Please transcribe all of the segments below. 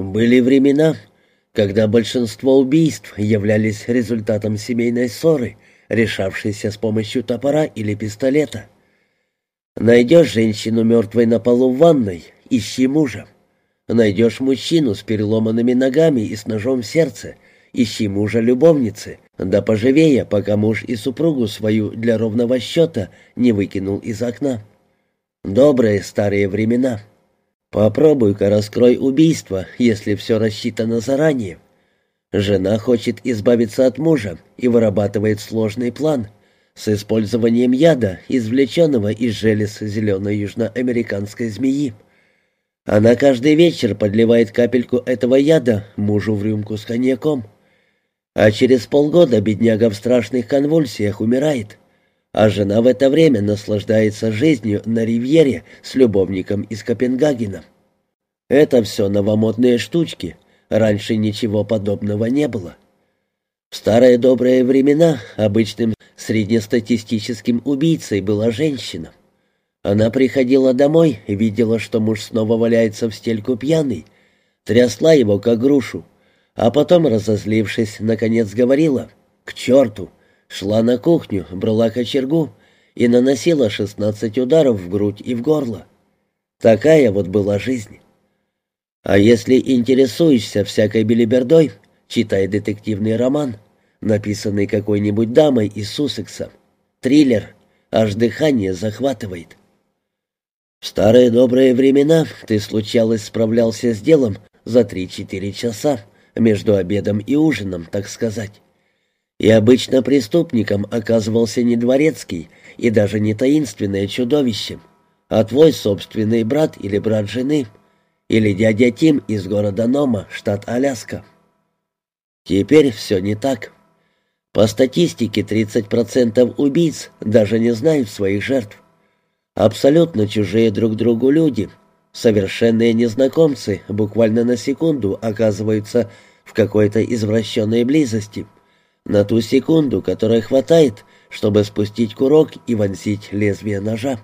Были времена, когда большинство убийств являлись результатом семейной ссоры, решавшейся с помощью топора или пистолета. Найдешь женщину мертвой на полу в ванной, ищи мужа. Найдешь мужчину с переломанными ногами и с ножом в сердце, ищи мужа любовницы, да поживее, пока муж и супругу свою для ровного счета не выкинул из окна. Добрые старые времена. Попробуй-ка раскрой убийство, если все рассчитано заранее. Жена хочет избавиться от мужа и вырабатывает сложный план с использованием яда, извлеченного из желез зеленой южноамериканской змеи. Она каждый вечер подливает капельку этого яда мужу в рюмку с коньяком. А через полгода бедняга в страшных конвульсиях умирает а жена в это время наслаждается жизнью на ривьере с любовником из Копенгагена. Это все новомодные штучки, раньше ничего подобного не было. В старые добрые времена обычным среднестатистическим убийцей была женщина. Она приходила домой, видела, что муж снова валяется в стельку пьяный, трясла его как грушу, а потом, разозлившись, наконец говорила «К черту!» Шла на кухню, брала кочергу и наносила шестнадцать ударов в грудь и в горло. Такая вот была жизнь. А если интересуешься всякой белибердой, читай детективный роман, написанный какой-нибудь дамой из Суссекса. Триллер, аж дыхание захватывает. В старые добрые времена ты случалось справлялся с делом за три-четыре часа между обедом и ужином, так сказать. И обычно преступником оказывался не дворецкий и даже не таинственное чудовище, а твой собственный брат или брат жены, или дядя Тим из города Нома, штат Аляска. Теперь все не так. По статистике 30% убийц даже не знают своих жертв. Абсолютно чужие друг другу люди, совершенные незнакомцы, буквально на секунду оказываются в какой-то извращенной близости – на ту секунду, которая хватает, чтобы спустить курок и вонзить лезвие ножа.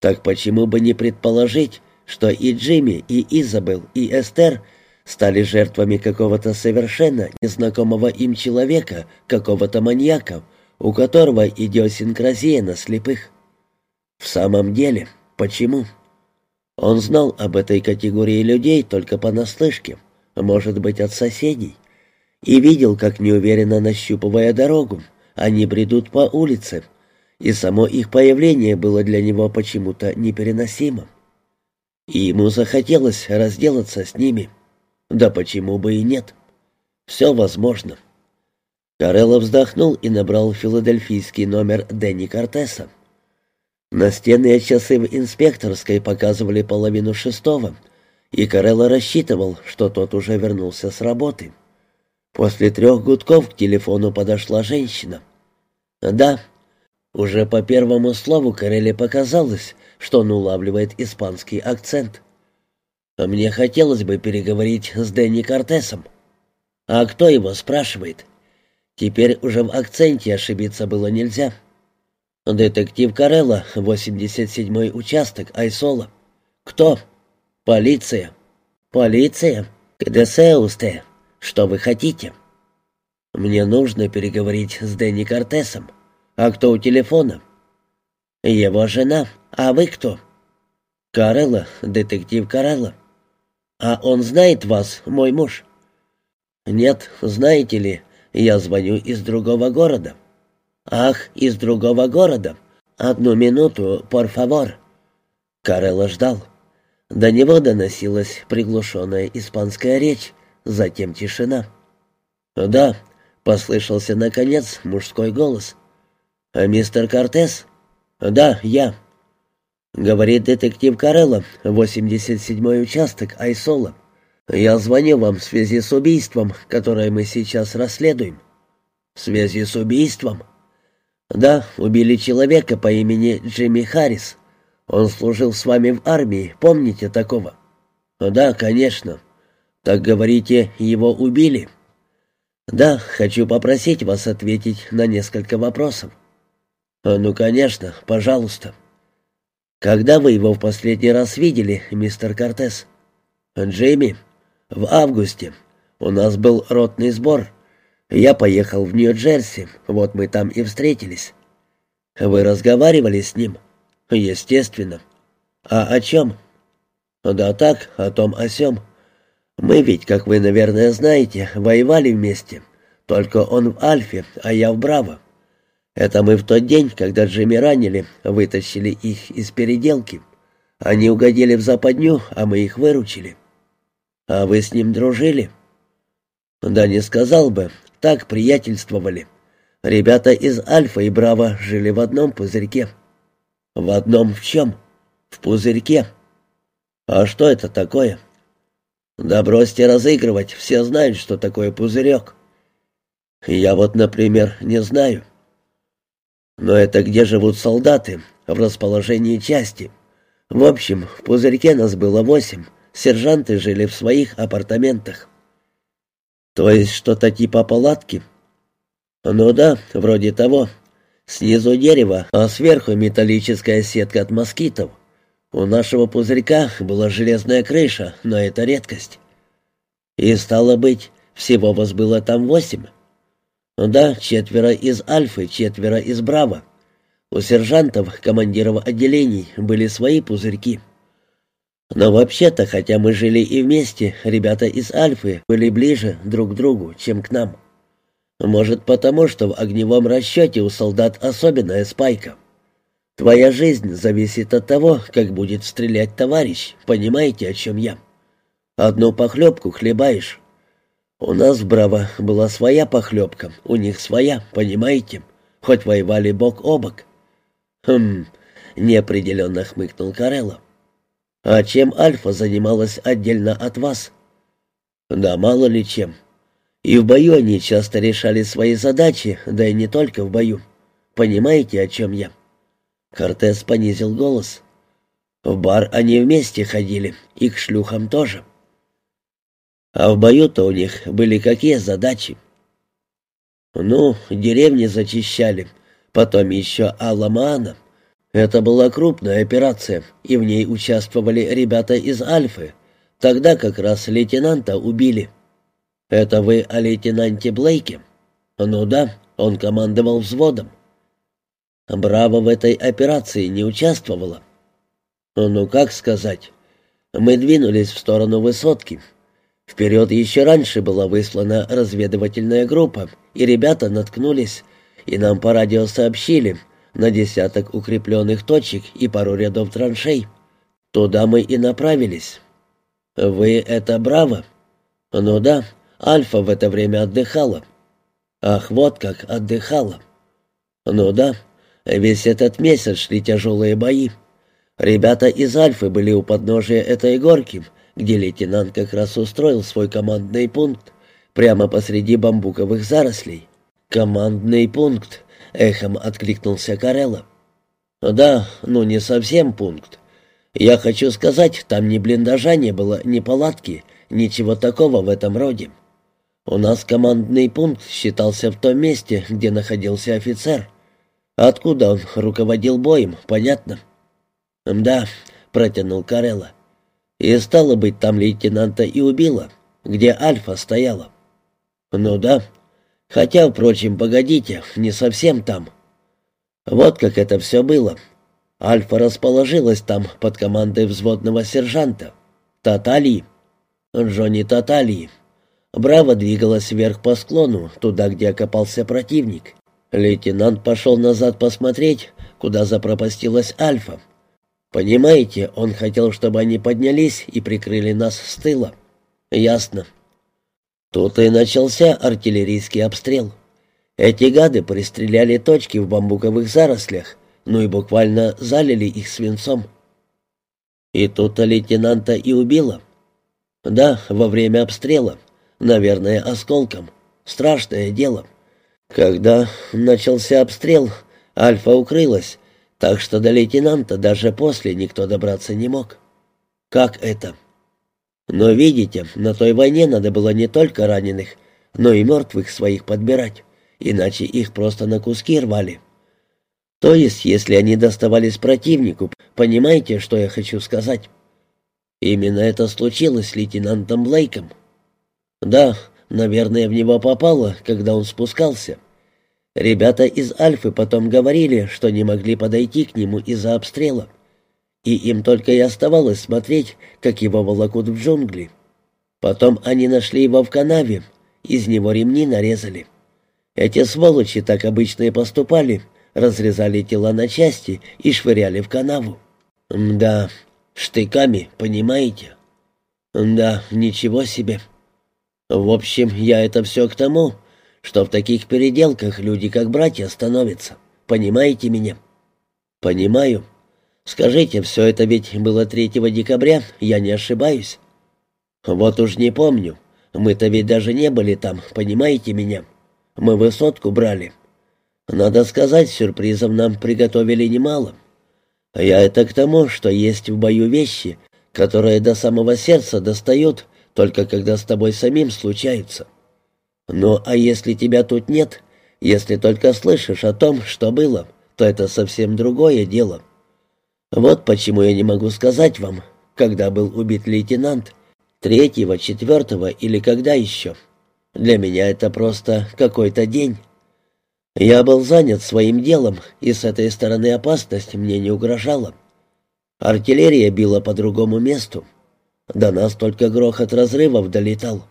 Так почему бы не предположить, что и Джимми, и Изабел, и Эстер стали жертвами какого-то совершенно незнакомого им человека, какого-то маньяка, у которого идиосинкразия на слепых? В самом деле, почему? Он знал об этой категории людей только понаслышке, может быть, от соседей и видел, как неуверенно нащупывая дорогу, они бредут по улице, и само их появление было для него почему-то непереносимым. И ему захотелось разделаться с ними. Да почему бы и нет? Все возможно. Карелло вздохнул и набрал филадельфийский номер Дэнни Кортеса. Настенные часы в инспекторской показывали половину шестого, и Карелло рассчитывал, что тот уже вернулся с работы. После трех гудков к телефону подошла женщина. «Да». Уже по первому слову Карелли показалось, что он улавливает испанский акцент. «Мне хотелось бы переговорить с Дэнни Кортесом». «А кто его спрашивает?» Теперь уже в акценте ошибиться было нельзя. «Детектив Карелла, 87-й участок, Айсола». «Кто?» «Полиция». «Полиция? Где сеусте?» Что вы хотите?» «Мне нужно переговорить с Дэнни Кортесом. А кто у телефона?» «Его жена. А вы кто?» «Карелла, детектив Карелла». «А он знает вас, мой муж?» «Нет, знаете ли, я звоню из другого города». «Ах, из другого города? Одну минуту, por favor». Карелла ждал. До него доносилась приглушенная испанская речь, Затем тишина. «Да», — послышался, наконец, мужской голос. «А мистер Кортес?» «Да, я». Говорит детектив Карелло, 87-й участок, Айсола. «Я звоню вам в связи с убийством, которое мы сейчас расследуем». «В связи с убийством?» «Да, убили человека по имени Джимми Харрис. Он служил с вами в армии, помните такого?» «Да, конечно. «Так говорите, его убили?» «Да, хочу попросить вас ответить на несколько вопросов». «Ну, конечно, пожалуйста». «Когда вы его в последний раз видели, мистер Кортес?» «Джейми?» В августе. У нас был ротный сбор. Я поехал в Нью-Джерси, вот мы там и встретились. Вы разговаривали с ним? Естественно. А о чем? Да так, о том о сём. Мы ведь, как вы, наверное, знаете, воевали вместе. Только он в Альфе, а я в Браво. Это мы в тот день, когда Джимми ранили, вытащили их из переделки. Они угодили в западню, а мы их выручили. А вы с ним дружили? Да не сказал бы, так приятельствовали. Ребята из Альфа и Браво жили в одном пузырьке. В одном в чем? В пузырьке. А что это такое? Да бросьте разыгрывать, все знают, что такое пузырек. Я вот, например, не знаю. Но это где живут солдаты? В расположении части. В общем, в пузырьке нас было восемь. Сержанты жили в своих апартаментах. То есть что-то типа палатки? Ну да, вроде того. Снизу дерево, а сверху металлическая сетка от москитов. У нашего пузырька была железная крыша, но это редкость. И стало быть, всего вас было там восемь. Да, четверо из Альфы, четверо из Браво. У сержантов, командиров отделений, были свои пузырьки. Но вообще-то, хотя мы жили и вместе, ребята из Альфы были ближе друг к другу, чем к нам. Может, потому что в огневом расчете у солдат особенная спайка. Твоя жизнь зависит от того, как будет стрелять товарищ, понимаете, о чем я? Одну похлебку хлебаешь, у нас Браво была своя похлебка, у них своя, понимаете? Хоть воевали бок о бок. Хм, неопределенно хмыкнул Карелло. А чем Альфа занималась отдельно от вас? Да мало ли чем. И в бою они часто решали свои задачи, да и не только в бою. Понимаете, о чем я? Кортес понизил голос. В бар они вместе ходили, и к шлюхам тоже. — а в бою-то у них были какие задачи? Ну, деревни зачищали, потом еще Аламаана. Это была крупная операция, и в ней участвовали ребята из Альфы. Тогда как раз лейтенанта убили. Это вы о лейтенанте Блейке? Ну да, он командовал взводом. Браво в этой операции не участвовала. Ну как сказать? Мы двинулись в сторону высотки, Вперед еще раньше была выслана разведывательная группа, и ребята наткнулись, и нам по радио сообщили на десяток укрепленных точек и пару рядов траншей. Туда мы и направились. «Вы — это Браво?» «Ну да, Альфа в это время отдыхала». «Ах, вот как отдыхала». «Ну да, весь этот месяц шли тяжелые бои. Ребята из Альфы были у подножия этой горки, где лейтенант как раз устроил свой командный пункт, прямо посреди бамбуковых зарослей. «Командный пункт», — эхом откликнулся Карелла. «Да, ну не совсем пункт. Я хочу сказать, там ни блиндажа не было, ни палатки, ничего такого в этом роде. У нас командный пункт считался в том месте, где находился офицер. Откуда он руководил боем, понятно?» «Да», — протянул Карелла. И стало быть, там лейтенанта и убила, где Альфа стояла. Ну да. Хотя, впрочем, погодите, не совсем там. Вот как это все было. Альфа расположилась там под командой взводного сержанта. Татали. Джонни Татали. Браво двигалась вверх по склону, туда, где окопался противник. Лейтенант пошел назад посмотреть, куда запропастилась Альфа. Понимаете, он хотел, чтобы они поднялись и прикрыли нас с тыла. Ясно. Тут и начался артиллерийский обстрел. Эти гады пристреляли точки в бамбуковых зарослях, ну и буквально залили их свинцом. И тут-то лейтенанта и убило. Да, во время обстрела. Наверное, осколком. Страшное дело. Когда начался обстрел, Альфа укрылась, так что до лейтенанта даже после никто добраться не мог. Как это? Но видите, на той войне надо было не только раненых, но и мертвых своих подбирать, иначе их просто на куски рвали. То есть, если они доставались противнику, понимаете, что я хочу сказать? Именно это случилось с лейтенантом Блейком. Да, наверное, в него попало, когда он спускался. Ребята из Альфы потом говорили, что не могли подойти к нему из-за обстрела. И им только и оставалось смотреть, как его волокут в джунгли. Потом они нашли его в канаве, из него ремни нарезали. Эти сволочи так обычно и поступали, разрезали тела на части и швыряли в канаву. Да, штыками, понимаете? Да, ничего себе. В общем, я это все к тому, что в таких переделках люди как братья становятся. Понимаете меня? Понимаю. Скажите, все это ведь было 3 декабря, я не ошибаюсь? Вот уж не помню. Мы-то ведь даже не были там, понимаете меня? Мы высотку брали. Надо сказать, сюрпризов нам приготовили немало. Я это к тому, что есть в бою вещи, которые до самого сердца достают, только когда с тобой самим случаются. Ну, а если тебя тут нет, если только слышишь о том, что было, то это совсем другое дело. Вот почему я не могу сказать вам, когда был убит лейтенант, третьего, четвертого или когда еще. Для меня это просто какой-то день. Я был занят своим делом, и с этой стороны опасность мне не угрожала. Артиллерия била по другому месту. До нас только грохот разрывов долетал.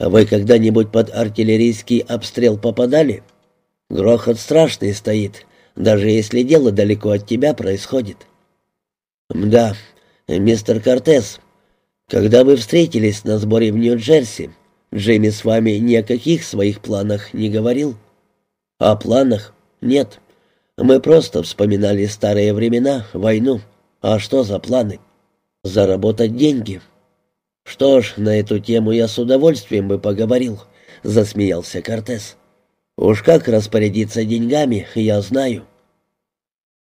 Вы когда-нибудь под артиллерийский обстрел попадали? Грохот страшный стоит, даже если дело далеко от тебя происходит. Да, мистер Кортес, когда вы встретились на сборе в Нью-Джерси, Джимми с вами ни о каких своих планах не говорил? О планах? Нет. Мы просто вспоминали старые времена, войну. А что за планы? Заработать деньги. Что ж, на эту тему я с удовольствием бы поговорил, засмеялся Кортес. Уж как распорядиться деньгами, я знаю.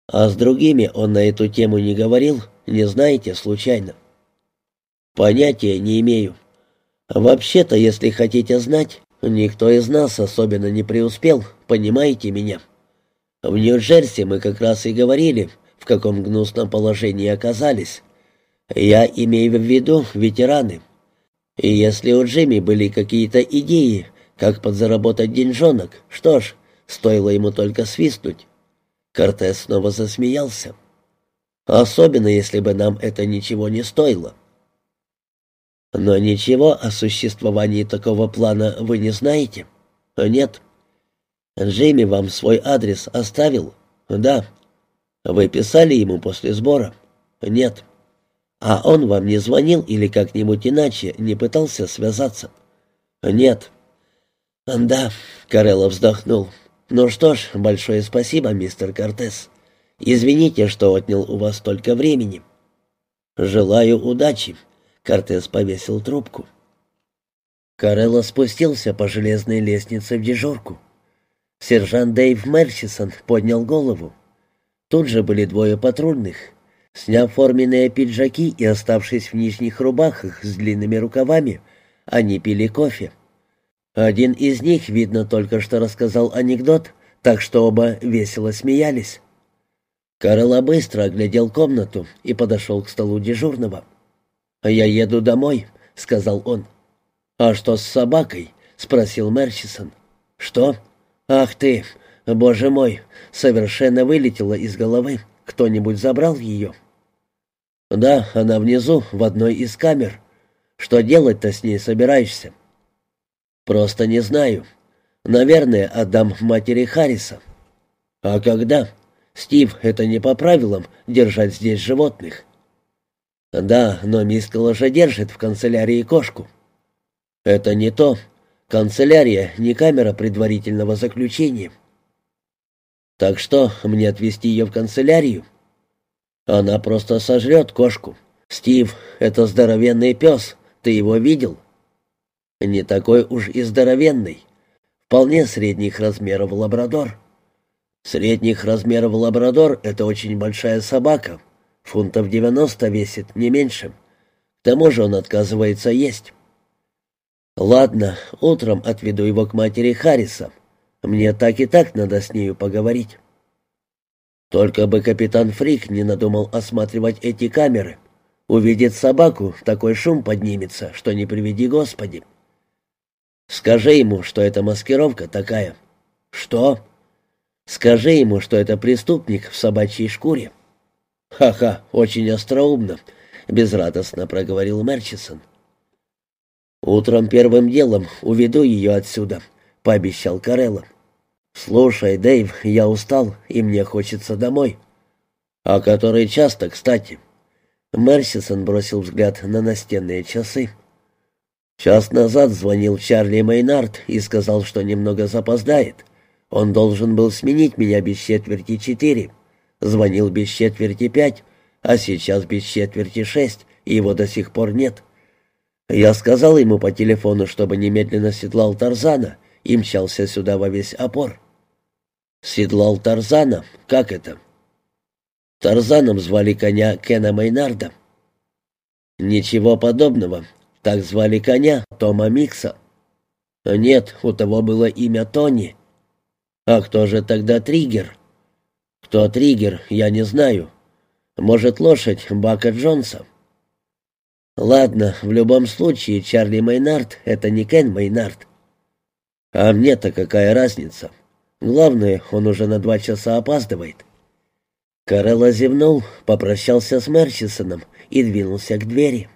А с другими он на эту тему не говорил, не знаете случайно? Понятия не имею. Вообще-то, если хотите знать, Никто из нас особенно не преуспел, понимаете меня? В Нью-Джерси мы как раз и говорили, в каком гнусном положении оказались. Я имею в виду ветераны. И если у Джимми были какие-то идеи, как подзаработать деньжонок, что ж, стоило ему только свистнуть. Кортес снова засмеялся. Особенно, если бы нам это ничего не стоило. Но ничего о существовании такого плана вы не знаете? Нет. Джейми вам свой адрес оставил? Да. Вы писали ему после сбора? Нет. А он вам не звонил или как-нибудь иначе не пытался связаться? Нет. Да, Карелло вздохнул. Ну что ж, большое спасибо, мистер Кортес. Извините, что отнял у вас столько времени. Желаю удачи. Кортес повесил трубку. Карелло спустился по железной лестнице в дежурку. Сержант Дэйв Мерсисон поднял голову. Тут же были двое патрульных. Сняв форменные пиджаки и оставшись в нижних рубахах с длинными рукавами, они пили кофе. Один из них, видно, только что рассказал анекдот, так что оба весело смеялись. Карелла быстро оглядел комнату и подошел к столу дежурного. «Я еду домой», — сказал он. «А что с собакой?» — спросил Мерчисон. «Что? Ах ты! Боже мой! Совершенно вылетела из головы. Кто-нибудь забрал ее?» «Да, она внизу, в одной из камер. Что делать-то с ней собираешься?» «Просто не знаю. Наверное, отдам матери Харриса». «А когда?» «Стив, это не по правилам держать здесь животных». «Да, но мисс же держит в канцелярии кошку». «Это не то. Канцелярия не камера предварительного заключения». «Так что, мне отвезти ее в канцелярию?» «Она просто сожрет кошку. Стив, это здоровенный пес. Ты его видел?» «Не такой уж и здоровенный. Вполне средних размеров лабрадор». «Средних размеров лабрадор — это очень большая собака. Фунтов девяносто весит, не меньше. К тому же он отказывается есть. Ладно, утром отведу его к матери Харриса. Мне так и так надо с нею поговорить. Только бы капитан Фрик не надумал осматривать эти камеры. Увидит собаку, такой шум поднимется, что не приведи Господи. Скажи ему, что это маскировка такая». «Что?» «Скажи ему, что это преступник в собачьей шкуре». «Ха-ха, очень остроумно», — безрадостно проговорил Мерчисон. «Утром первым делом уведу ее отсюда», — пообещал Карелло. «Слушай, Дэйв, я устал, и мне хочется домой». «А который час-то, кстати?» Мерсисон бросил взгляд на настенные часы. «Час назад звонил Чарли Мейнард и сказал, что немного запоздает. Он должен был сменить меня без четверти четыре. Звонил без четверти пять, а сейчас без четверти шесть, и его до сих пор нет. Я сказал ему по телефону, чтобы немедленно седлал Тарзана, и мчался сюда во весь опор. Седлал Тарзана? Как это? Тарзаном звали коня Кена Мейнарда. Ничего подобного. Так звали коня Тома Микса. Нет, у того было имя Тони. А кто же тогда Триггер? Кто Триггер, я не знаю. Может, лошадь Бака Джонса? Ладно, в любом случае Чарли Мейнард — это не Кен Мейнард. А мне-то какая разница? Главное, он уже на два часа опаздывает. Карелла зевнул, попрощался с Мерчисоном и двинулся к двери.